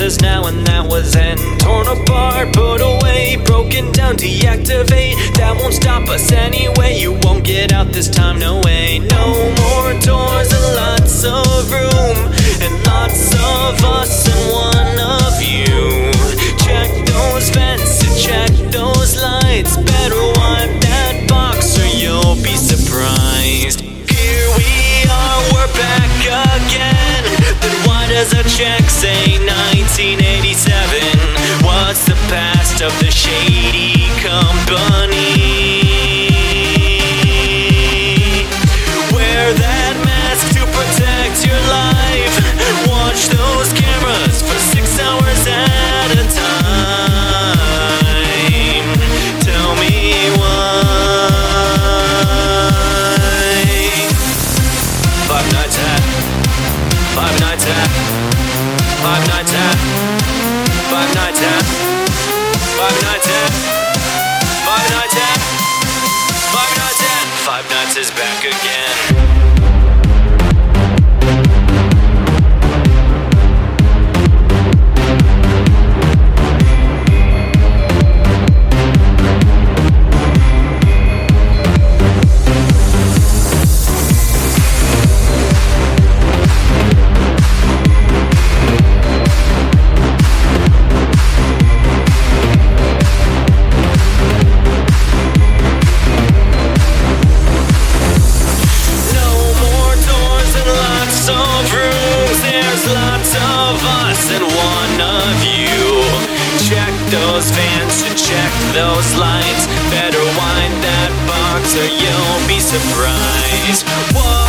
pieces now and that was end. Torn apart, put away, broken down, deactivate. That won't stop us anyway. You won't get out this time, no way. No more tours, a lot so. There's a check say 1987. What's the past of the shady company? of us and one of you. Check those vents and check those lights. Better wind that box or you'll be surprised. Whoa.